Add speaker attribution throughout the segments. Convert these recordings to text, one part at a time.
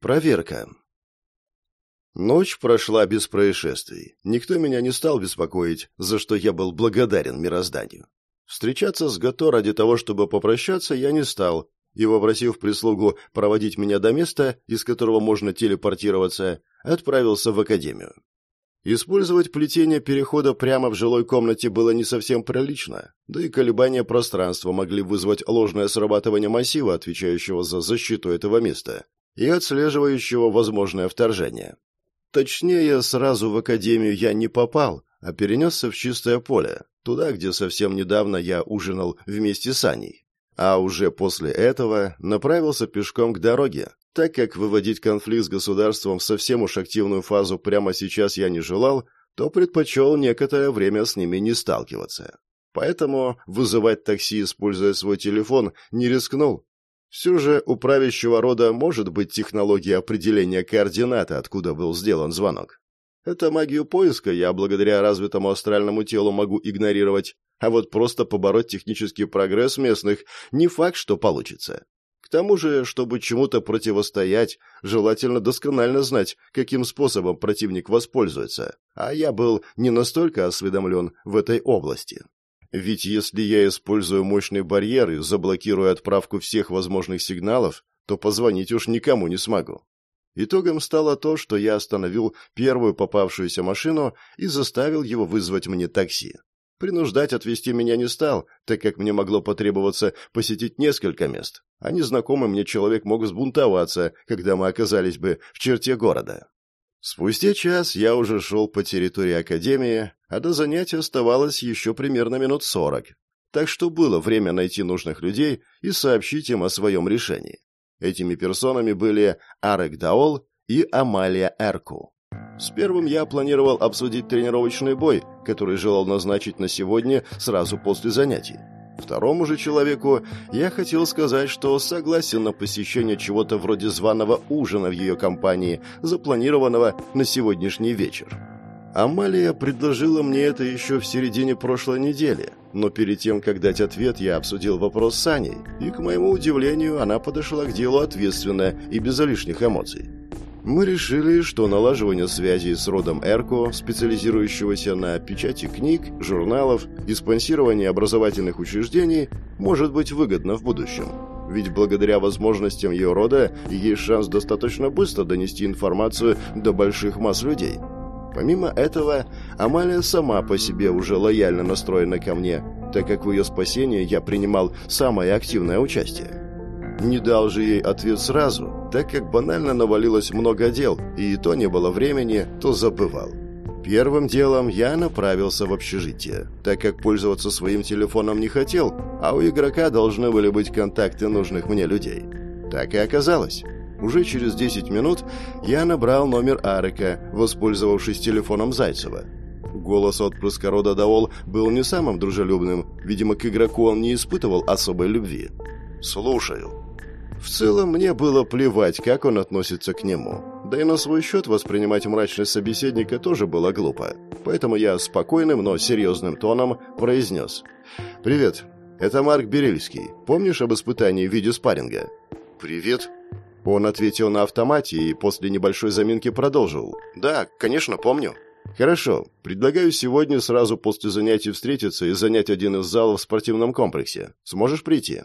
Speaker 1: Проверка. Ночь прошла без происшествий. Никто меня не стал беспокоить, за что я был благодарен мирозданию. Встречаться с Гато ради того, чтобы попрощаться, я не стал, и, попросив прислугу проводить меня до места, из которого можно телепортироваться, отправился в академию. Использовать плетение перехода прямо в жилой комнате было не совсем прилично, да и колебания пространства могли вызвать ложное срабатывание массива, отвечающего за защиту этого места, и отслеживающего возможное вторжение. Точнее, сразу в академию я не попал, а перенесся в чистое поле, туда, где совсем недавно я ужинал вместе с Аней. А уже после этого направился пешком к дороге, так как выводить конфликт с государством в совсем уж активную фазу прямо сейчас я не желал, то предпочел некоторое время с ними не сталкиваться. Поэтому вызывать такси, используя свой телефон, не рискнул, все же у правящего рода может быть технология определения координаты, откуда был сделан звонок. Это магию поиска я благодаря развитому астральному телу могу игнорировать, а вот просто побороть технический прогресс местных не факт, что получится. К тому же, чтобы чему-то противостоять, желательно досконально знать, каким способом противник воспользуется, а я был не настолько осведомлен в этой области. Ведь если я использую мощный барьер и заблокирую отправку всех возможных сигналов, то позвонить уж никому не смогу. Итогом стало то, что я остановил первую попавшуюся машину и заставил его вызвать мне такси. Принуждать отвезти меня не стал, так как мне могло потребоваться посетить несколько мест, а незнакомый мне человек мог взбунтоваться, когда мы оказались бы в черте города. Спустя час я уже шел по территории Академии, а до занятия оставалось еще примерно минут сорок. Так что было время найти нужных людей и сообщить им о своем решении. Этими персонами были Арек Даол и Амалия Эрку. С первым я планировал обсудить тренировочный бой, который желал назначить на сегодня сразу после занятий. Второму же человеку я хотел сказать, что согласен на посещение чего-то вроде званого ужина в ее компании, запланированного на сегодняшний вечер. Амалия предложила мне это еще в середине прошлой недели, но перед тем, как дать ответ, я обсудил вопрос с Аней, и, к моему удивлению, она подошла к делу ответственно и без лишних эмоций. Мы решили, что налаживание связи с родом Эрко, специализирующегося на печати книг, журналов и спонсировании образовательных учреждений, может быть выгодно в будущем. Ведь благодаря возможностям ее рода есть шанс достаточно быстро донести информацию до больших масс людей. Помимо этого, Амалия сама по себе уже лояльно настроена ко мне, так как в ее спасении я принимал самое активное участие. Не дал же ей ответ сразу, так как банально навалилось много дел, и то не было времени, то забывал. Первым делом я направился в общежитие, так как пользоваться своим телефоном не хотел, а у игрока должны были быть контакты нужных мне людей. Так и оказалось. Уже через 10 минут я набрал номер Арика, воспользовавшись телефоном Зайцева. Голос отпрыска рода Даол был не самым дружелюбным, видимо, к игроку он не испытывал особой любви. «Слушаю», в целом, мне было плевать, как он относится к нему. Да и на свой счет воспринимать мрачность собеседника тоже было глупо. Поэтому я спокойным, но серьезным тоном произнес. «Привет, это Марк Берельский. Помнишь об испытании в виде спарринга?» «Привет». Он ответил на автомате и после небольшой заминки продолжил. «Да, конечно, помню». «Хорошо. Предлагаю сегодня сразу после занятий встретиться и занять один из залов в спортивном комплексе. Сможешь прийти?»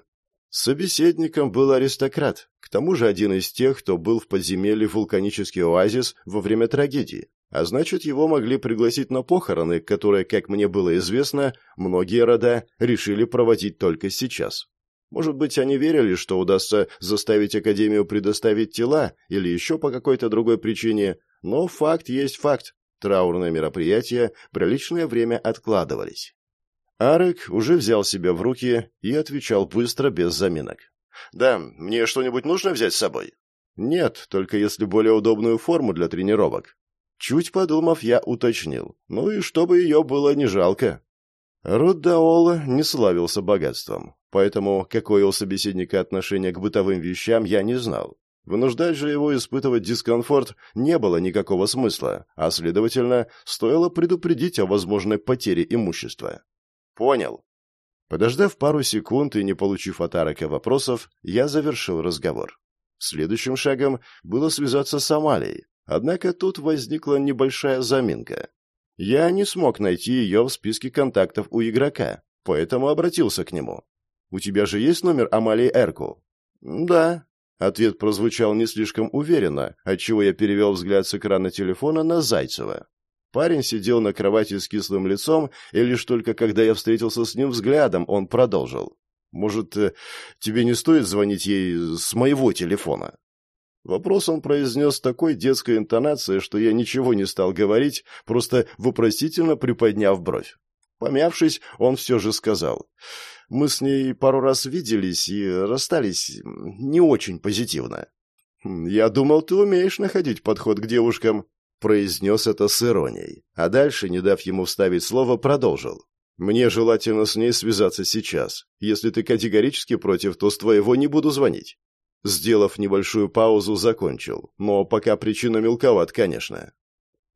Speaker 1: Собеседником был аристократ, к тому же один из тех, кто был в подземелье вулканический оазис во время трагедии, а значит, его могли пригласить на похороны, которые, как мне было известно, многие рода решили проводить только сейчас. Может быть, они верили, что удастся заставить Академию предоставить тела или еще по какой-то другой причине, но факт есть факт. Траурные мероприятия приличное время откладывались. Арек уже взял себя в руки и отвечал быстро, без заминок. «Да, мне что-нибудь нужно взять с собой?» «Нет, только если более удобную форму для тренировок». Чуть подумав, я уточнил. Ну и чтобы ее было не жалко. Род Даола не славился богатством, поэтому какое у собеседника отношение к бытовым вещам я не знал. Вынуждать же его испытывать дискомфорт не было никакого смысла, а, следовательно, стоило предупредить о возможной потере имущества. Понял. Подождав пару секунд и не получив от Арака вопросов, я завершил разговор. Следующим шагом было связаться с Амалией. Однако тут возникла небольшая заминка. Я не смог найти ее в списке контактов у игрока, поэтому обратился к нему. «У тебя же есть номер Амалии Эрку?» «Да». Ответ прозвучал не слишком уверенно, отчего я перевел взгляд с экрана телефона на Зайцева. Парень сидел на кровати с кислым лицом, и лишь только когда я встретился с ним взглядом, он продолжил. «Может, э, тебе не стоит звонить ей с моего телефона?» Вопрос он произнес такой детской интонацией, что я ничего не стал говорить, просто вопросительно приподняв бровь. Помявшись, он все же сказал. «Мы с ней пару раз виделись и расстались не очень позитивно». «Хм, «Я думал, ты умеешь находить подход к девушкам», — произнес это с иронией. А дальше, не дав ему вставить слово, продолжил. «Мне желательно с ней связаться сейчас. Если ты категорически против, то с твоего не буду звонить. Сделав небольшую паузу, закончил. Но пока причина мелковат, конечно.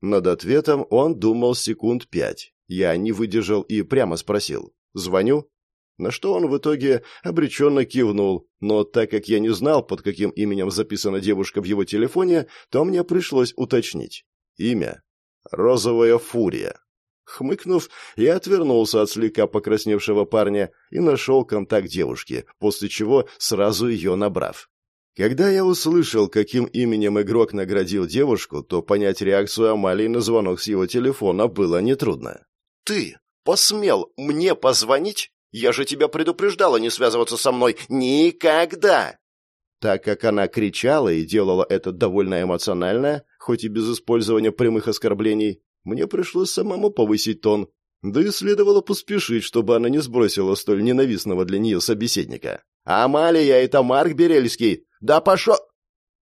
Speaker 1: Над ответом он думал секунд пять. Я не выдержал и прямо спросил. «Звоню?» На что он в итоге обреченно кивнул, но так как я не знал, под каким именем записана девушка в его телефоне, то мне пришлось уточнить. Имя. Розовая фурия. Хмыкнув, я отвернулся от слегка покрасневшего парня и нашел контакт девушки, после чего сразу ее набрав. Когда я услышал, каким именем игрок наградил девушку, то понять реакцию Амалии на звонок с его телефона было нетрудно. «Ты посмел мне позвонить? Я же тебя предупреждала не связываться со мной никогда!» Так как она кричала и делала это довольно эмоционально, хоть и без использования прямых оскорблений, мне пришлось самому повысить тон, да и следовало поспешить, чтобы она не сбросила столь ненавистного для нее собеседника. «Амалия, это Марк Берельский! Да пошел!»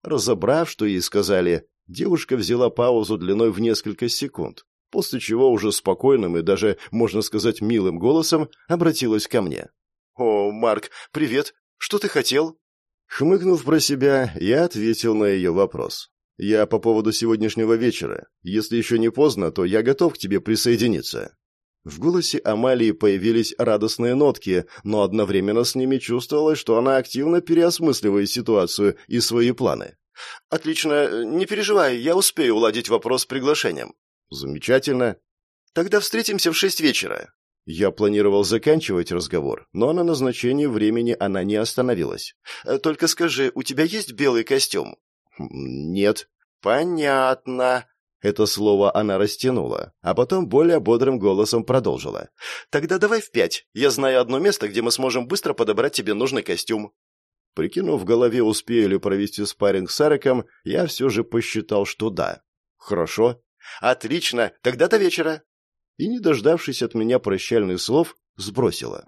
Speaker 1: Разобрав, что ей сказали, девушка взяла паузу длиной в несколько секунд, после чего уже спокойным и даже, можно сказать, милым голосом обратилась ко мне. «О, Марк, привет! Что ты хотел?» Хмыкнув про себя, я ответил на ее вопрос. «Я по поводу сегодняшнего вечера. Если еще не поздно, то я готов к тебе присоединиться. В голосе Амалии появились радостные нотки, но одновременно с ними чувствовалось, что она активно переосмысливает ситуацию и свои планы. «Отлично, не переживай, я успею уладить вопрос с приглашением». «Замечательно. Тогда встретимся в шесть вечера». Я планировал заканчивать разговор, но на назначении времени она не остановилась. «Только скажи, у тебя есть белый костюм?» «Нет». «Понятно», это слово она растянула, а потом более бодрым голосом продолжила. «Тогда давай в пять. Я знаю одно место, где мы сможем быстро подобрать тебе нужный костюм». Прикинув в голове, успею ли провести спарринг с Ариком, я все же посчитал, что да. «Хорошо». «Отлично. Тогда до вечера». И, не дождавшись от меня прощальных слов, сбросила.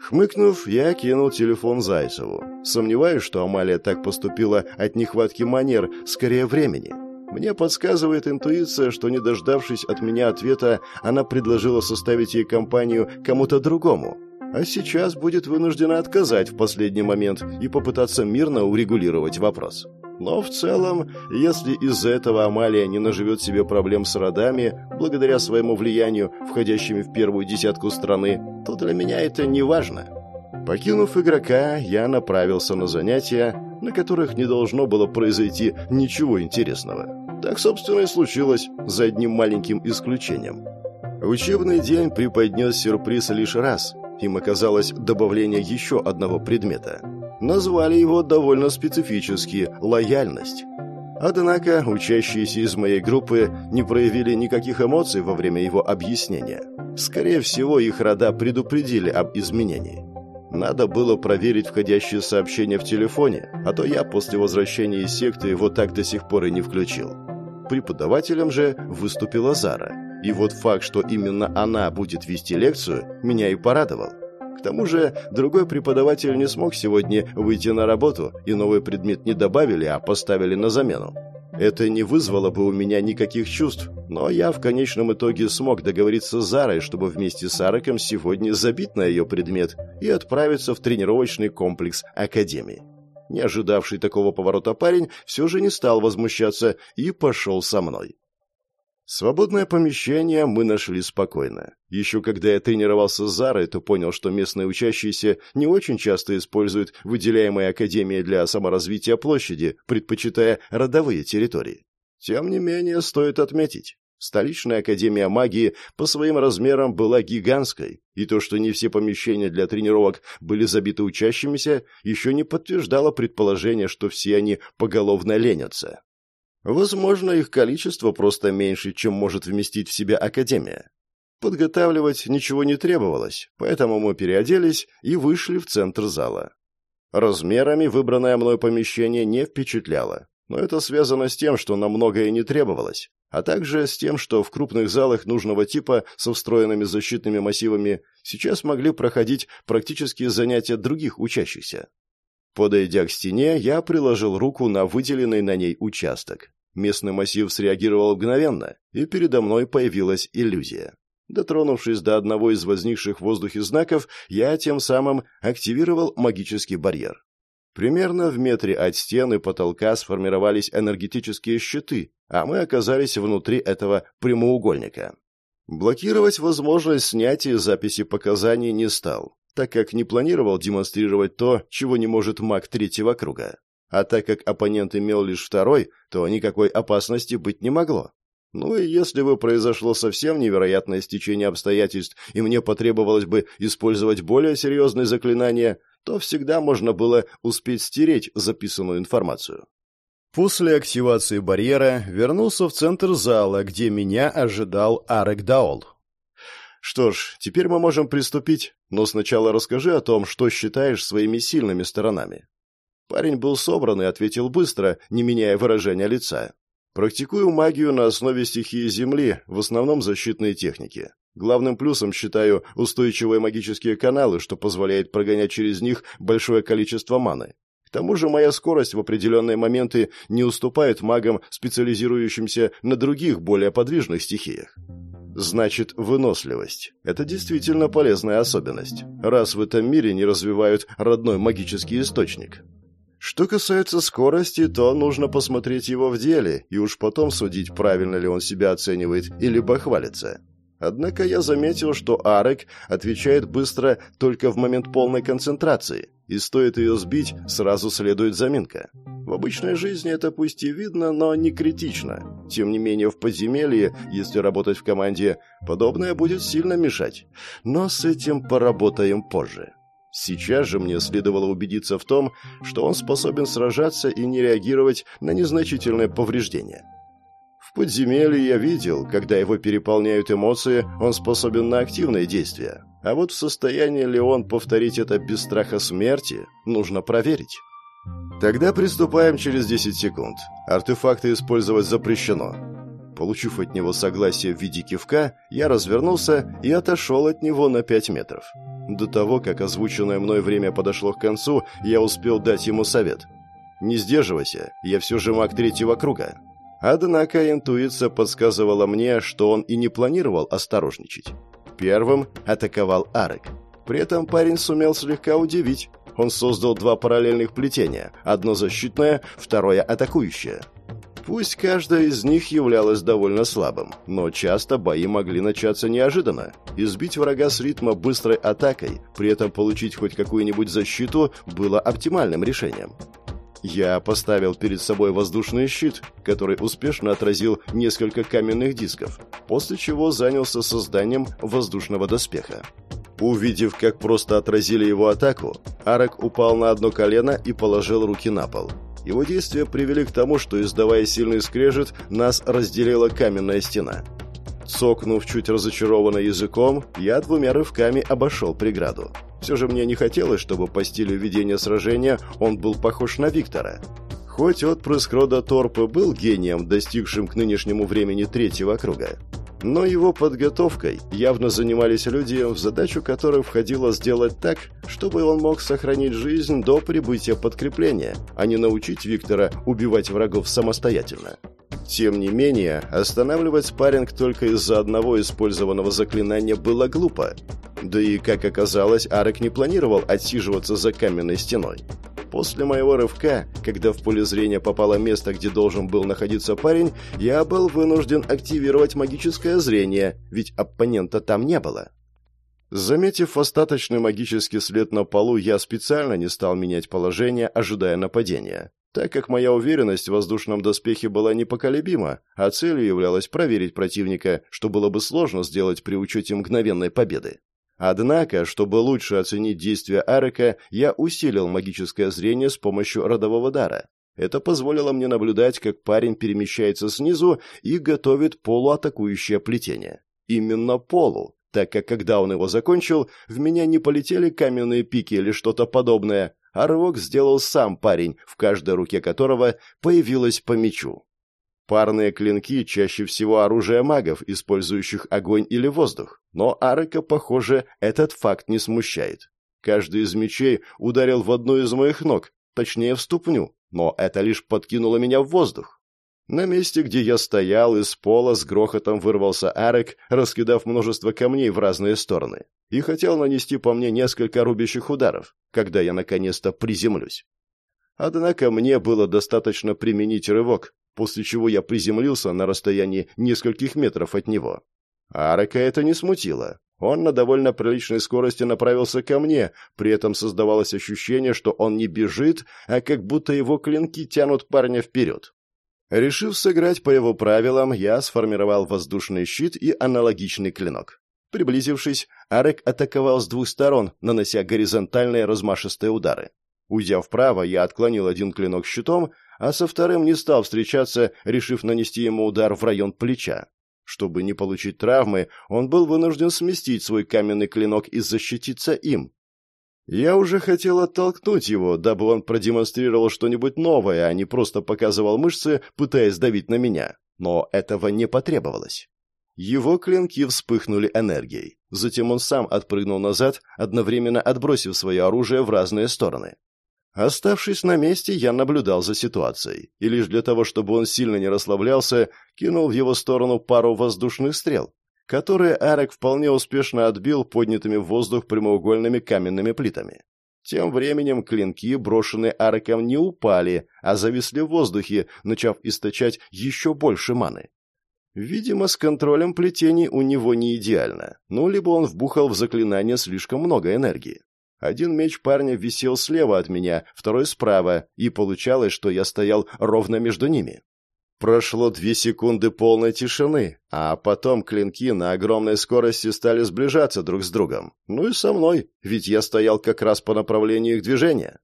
Speaker 1: Хмыкнув, я кинул телефон Зайцеву. Сомневаюсь, что Амалия так поступила от нехватки манер, скорее времени. Мне подсказывает интуиция, что, не дождавшись от меня ответа, она предложила составить ей компанию кому-то другому, а сейчас будет вынуждена отказать в последний момент и попытаться мирно урегулировать вопрос. Но в целом, если из-за этого Амалия не наживет себе проблем с родами, благодаря своему влиянию, входящими в первую десятку страны, то для меня это не важно. Покинув игрока, я направился на занятия, на которых не должно было произойти ничего интересного. Так, собственно, и случилось, за одним маленьким исключением. Учебный день преподнес сюрприз лишь раз. Им оказалось добавление еще одного предмета. Назвали его довольно специфически «лояльность». Однако учащиеся из моей группы не проявили никаких эмоций во время его объяснения. Скорее всего, их рода предупредили об изменении. Надо было проверить входящие сообщения в телефоне, а то я после возвращения из секты его так до сих пор и не включил. Преподавателем же выступила Зара. И вот факт, что именно она будет вести лекцию, меня и порадовал. К тому же другой преподаватель не смог сегодня выйти на работу, и новый предмет не добавили, а поставили на замену. Это не вызвало бы у меня никаких чувств, но я в конечном итоге смог договориться с Зарой, чтобы вместе с Араком сегодня забить на ее предмет и отправиться в тренировочный комплекс Академии. Не ожидавший такого поворота парень все же не стал возмущаться и пошел со мной. Свободное помещение мы нашли спокойно. Еще когда я тренировался с Зарой, то понял, что местные учащиеся не очень часто используют выделяемые Академией для саморазвития площади, предпочитая родовые территории. Тем не менее, стоит отметить, столичная Академия магии по своим размерам была гигантской, и то, что не все помещения для тренировок были забиты учащимися, еще не подтверждало предположение, что все они поголовно ленятся. Возможно, их количество просто меньше, чем может вместить в себя Академия. Подготавливать ничего не требовалось, поэтому мы переоделись и вышли в центр зала. Размерами выбранное мной помещение не впечатляло, но это связано с тем, что нам многое не требовалось, а также с тем, что в крупных залах нужного типа со встроенными защитными массивами сейчас могли проходить практические занятия других учащихся. Подойдя к стене, я приложил руку на выделенный на ней участок. Местный массив среагировал мгновенно, и передо мной появилась иллюзия. Дотронувшись до одного из возникших в воздухе знаков, я тем самым активировал магический барьер. Примерно в метре от стены потолка сформировались энергетические щиты, а мы оказались внутри этого прямоугольника. Блокировать возможность снятия записи показаний не стал, так как не планировал демонстрировать то, чего не может маг третьего круга. А так как оппонент имел лишь второй, то никакой опасности быть не могло. Ну и если бы произошло совсем невероятное стечение обстоятельств, и мне потребовалось бы использовать более серьезные заклинания, то всегда можно было успеть стереть записанную информацию. После активации барьера вернулся в центр зала, где меня ожидал Арек Даол. «Что ж, теперь мы можем приступить, но сначала расскажи о том, что считаешь своими сильными сторонами». Парень был собран и ответил быстро, не меняя выражения лица. «Практикую магию на основе стихии Земли, в основном защитные техники. Главным плюсом считаю устойчивые магические каналы, что позволяет прогонять через них большое количество маны. К тому же моя скорость в определенные моменты не уступает магам, специализирующимся на других, более подвижных стихиях. Значит, выносливость. Это действительно полезная особенность, раз в этом мире не развивают родной магический источник. Что касается скорости, то нужно посмотреть его в деле и уж потом судить, правильно ли он себя оценивает или бахвалится. Однако я заметил, что Арек отвечает быстро только в момент полной концентрации, и стоит ее сбить, сразу следует заминка. В обычной жизни это пусть и видно, но не критично. Тем не менее, в подземелье, если работать в команде, подобное будет сильно мешать. Но с этим поработаем позже. Сейчас же мне следовало убедиться в том, что он способен сражаться и не реагировать на незначительные повреждения. В подземелье я видел, когда его переполняют эмоции, он способен на активные действия. А вот в состоянии ли он повторить это без страха смерти, нужно проверить. Тогда приступаем через 10 секунд. Артефакты использовать запрещено. Получив от него согласие в виде кивка, я развернулся и отошел от него на 5 метров. До того, как озвученное мной время подошло к концу, я успел дать ему совет. «Не сдерживайся, я все же маг третьего круга». Однако интуиция подсказывала мне, что он и не планировал осторожничать. Первым атаковал Арек. При этом парень сумел слегка удивить. Он создал два параллельных плетения, одно защитное, второе атакующее. Пусть каждая из них являлась довольно слабым, но часто бои могли начаться неожиданно. Избить врага с ритма быстрой атакой, при этом получить хоть какую-нибудь защиту, было оптимальным решением. Я поставил перед собой воздушный щит, который успешно отразил несколько каменных дисков, после чего занялся созданием воздушного доспеха. Увидев, как просто отразили его атаку, Арак упал на одно колено и положил руки на пол. Его действия привели к тому, что, издавая сильный скрежет, нас разделила каменная стена. Цокнув чуть разочарованно языком, я двумя рывками обошел преграду. Все же мне не хотелось, чтобы по стилю ведения сражения он был похож на Виктора. Хоть отпрыск рода Торпы был гением, достигшим к нынешнему времени третьего круга, но его подготовкой явно занимались люди, в задачу которых входило сделать так, чтобы он мог сохранить жизнь до прибытия подкрепления, а не научить Виктора убивать врагов самостоятельно. Тем не менее, останавливать спарринг только из-за одного использованного заклинания было глупо. Да и, как оказалось, Арек не планировал отсиживаться за каменной стеной. После моего рывка, когда в поле зрения попало место, где должен был находиться парень, я был вынужден активировать магическое зрение, ведь оппонента там не было. Заметив остаточный магический след на полу, я специально не стал менять положение, ожидая нападения, так как моя уверенность в воздушном доспехе была непоколебима, а целью являлась проверить противника, что было бы сложно сделать при учете мгновенной победы. Однако, чтобы лучше оценить действия Арека, я усилил магическое зрение с помощью родового дара. Это позволило мне наблюдать, как парень перемещается снизу и готовит полуатакующее плетение. Именно полу, так как когда он его закончил, в меня не полетели каменные пики или что-то подобное, а рывок сделал сам парень, в каждой руке которого появилось по мечу. Парные клинки чаще всего оружие магов, использующих огонь или воздух, но Арека, похоже, этот факт не смущает. Каждый из мечей ударил в одну из моих ног, точнее в ступню, но это лишь подкинуло меня в воздух. На месте, где я стоял, из пола с грохотом вырвался Арек, раскидав множество камней в разные стороны, и хотел нанести по мне несколько рубящих ударов, когда я наконец-то приземлюсь. Однако мне было достаточно применить рывок, после чего я приземлился на расстоянии нескольких метров от него. Арека это не смутило. Он на довольно приличной скорости направился ко мне, при этом создавалось ощущение, что он не бежит, а как будто его клинки тянут парня вперед. Решив сыграть по его правилам, я сформировал воздушный щит и аналогичный клинок. Приблизившись, Арек атаковал с двух сторон, нанося горизонтальные размашистые удары. Уйдя вправо, я отклонил один клинок щитом, а со вторым не стал встречаться, решив нанести ему удар в район плеча. Чтобы не получить травмы, он был вынужден сместить свой каменный клинок и защититься им. Я уже хотел оттолкнуть его, дабы он продемонстрировал что-нибудь новое, а не просто показывал мышцы, пытаясь давить на меня. Но этого не потребовалось. Его клинки вспыхнули энергией. Затем он сам отпрыгнул назад, одновременно отбросив свое оружие в разные стороны. Оставшись на месте, я наблюдал за ситуацией, и лишь для того, чтобы он сильно не расслаблялся, кинул в его сторону пару воздушных стрел, которые Арек вполне успешно отбил поднятыми в воздух прямоугольными каменными плитами. Тем временем клинки, брошенные Ареком, не упали, а зависли в воздухе, начав источать еще больше маны. Видимо, с контролем плетений у него не идеально, ну, либо он вбухал в заклинание слишком много энергии. Один меч парня висел слева от меня, второй справа, и получалось, что я стоял ровно между ними. Прошло две секунды полной тишины, а потом клинки на огромной скорости стали сближаться друг с другом. Ну и со мной, ведь я стоял как раз по направлению их движения.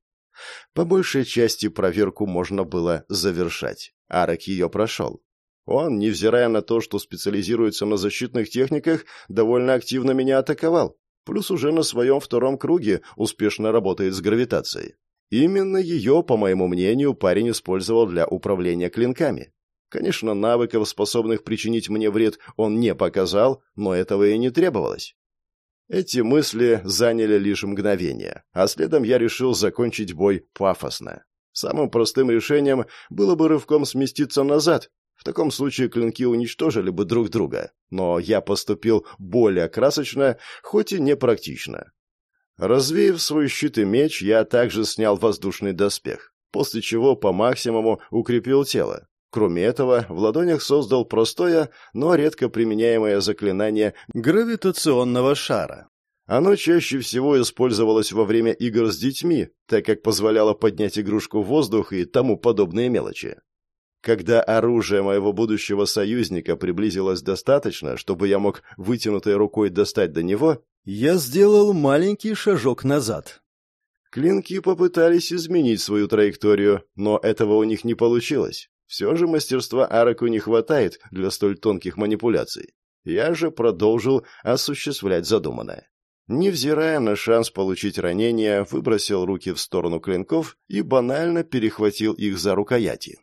Speaker 1: По большей части проверку можно было завершать. Арок ее прошел. Он, невзирая на то, что специализируется на защитных техниках, довольно активно меня атаковал. Плюс уже на своем втором круге успешно работает с гравитацией. Именно ее, по моему мнению, парень использовал для управления клинками. Конечно, навыков, способных причинить мне вред, он не показал, но этого и не требовалось. Эти мысли заняли лишь мгновение, а следом я решил закончить бой пафосно. Самым простым решением было бы рывком сместиться назад, в таком случае клинки уничтожили бы друг друга, но я поступил более красочно, хоть и непрактично. Развеяв свой щит и меч, я также снял воздушный доспех, после чего по максимуму укрепил тело. Кроме этого, в ладонях создал простое, но редко применяемое заклинание гравитационного шара. Оно чаще всего использовалось во время игр с детьми, так как позволяло поднять игрушку в воздух и тому подобные мелочи. Когда оружие моего будущего союзника приблизилось достаточно, чтобы я мог вытянутой рукой достать до него, я сделал маленький шажок назад. Клинки попытались изменить свою траекторию, но этого у них не получилось. Все же мастерства Араку не хватает для столь тонких манипуляций. Я же продолжил осуществлять задуманное. Невзирая на шанс получить ранение, выбросил руки в сторону клинков и банально перехватил их за рукояти.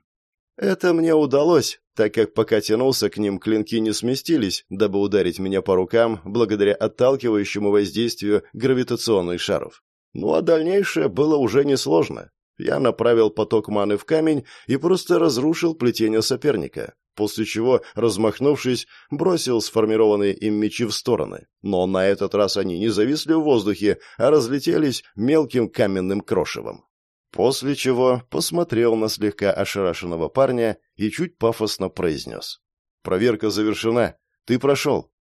Speaker 1: Это мне удалось, так как пока тянулся к ним, клинки не сместились, дабы ударить меня по рукам благодаря отталкивающему воздействию гравитационных шаров. Ну а дальнейшее было уже несложно. Я направил поток маны в камень и просто разрушил плетение соперника, после чего, размахнувшись, бросил сформированные им мечи в стороны. Но на этот раз они не зависли в воздухе, а разлетелись мелким каменным крошевом. После чего посмотрел на слегка ошарашенного парня и чуть пафосно произнес. «Проверка завершена. Ты прошел».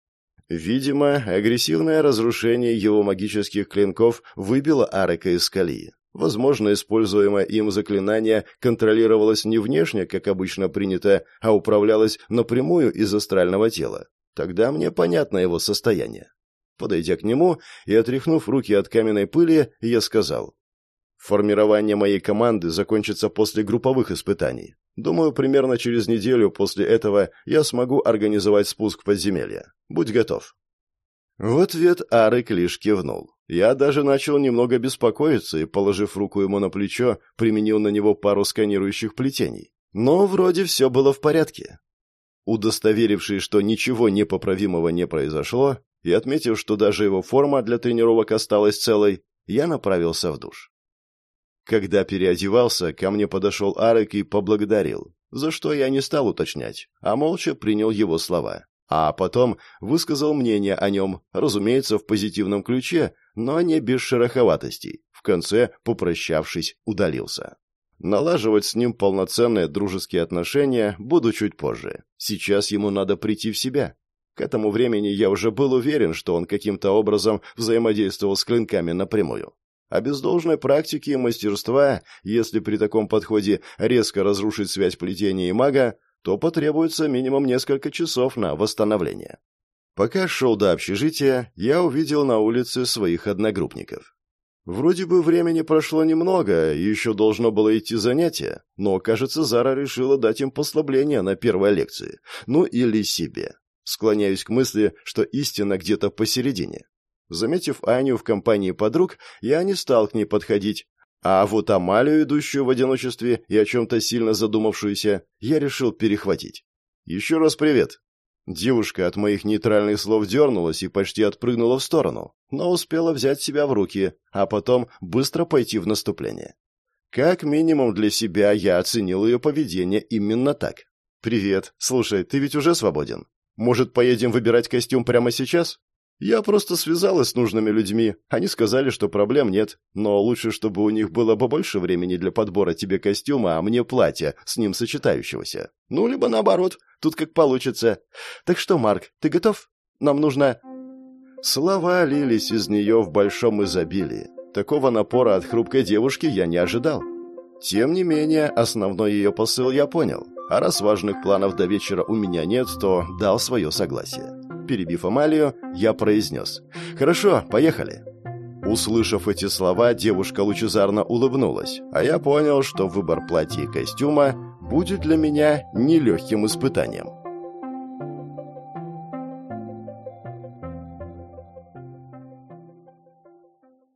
Speaker 1: Видимо, агрессивное разрушение его магических клинков выбило Арека из колеи. Возможно, используемое им заклинание контролировалось не внешне, как обычно принято, а управлялось напрямую из астрального тела. Тогда мне понятно его состояние. Подойдя к нему и отряхнув руки от каменной пыли, я сказал, Формирование моей команды закончится после групповых испытаний. Думаю, примерно через неделю после этого я смогу организовать спуск в подземелье. Будь готов». В ответ Арык лишь кивнул. Я даже начал немного беспокоиться и, положив руку ему на плечо, применил на него пару сканирующих плетений. Но вроде все было в порядке. Удостоверившись, что ничего непоправимого не произошло, и отметив, что даже его форма для тренировок осталась целой, я направился в душ. Когда переодевался, ко мне подошел Арек и поблагодарил, за что я не стал уточнять, а молча принял его слова. А потом высказал мнение о нем, разумеется, в позитивном ключе, но не без шероховатостей. В конце, попрощавшись, удалился. Налаживать с ним полноценные дружеские отношения буду чуть позже. Сейчас ему надо прийти в себя. К этому времени я уже был уверен, что он каким-то образом взаимодействовал с клинками напрямую. А без должной практики и мастерства, если при таком подходе резко разрушить связь плетения и мага, то потребуется минимум несколько часов на восстановление. Пока шел до общежития, я увидел на улице своих одногруппников. Вроде бы времени прошло немного, еще должно было идти занятие, но, кажется, Зара решила дать им послабление на первой лекции. Ну или себе. Склоняюсь к мысли, что истина где-то посередине. Заметив Аню в компании подруг, я не стал к ней подходить. А вот Амалию, идущую в одиночестве и о чем-то сильно задумавшуюся, я решил перехватить. «Еще раз привет». Девушка от моих нейтральных слов дернулась и почти отпрыгнула в сторону, но успела взять себя в руки, а потом быстро пойти в наступление. Как минимум для себя я оценил ее поведение именно так. «Привет. Слушай, ты ведь уже свободен? Может, поедем выбирать костюм прямо сейчас?» Я просто связалась с нужными людьми. Они сказали, что проблем нет, но лучше, чтобы у них было побольше времени для подбора тебе костюма, а мне платья, с ним сочетающегося. Ну, либо наоборот, тут как получится. Так что, Марк, ты готов? Нам нужно...» Слова лились из нее в большом изобилии. Такого напора от хрупкой девушки я не ожидал. Тем не менее, основной ее посыл я понял. А раз важных планов до вечера у меня нет, то дал свое согласие. Перебив Амалию, я произнес. «Хорошо, поехали». Услышав эти слова, девушка лучезарно улыбнулась, а я понял, что выбор платья и костюма будет для меня нелегким испытанием.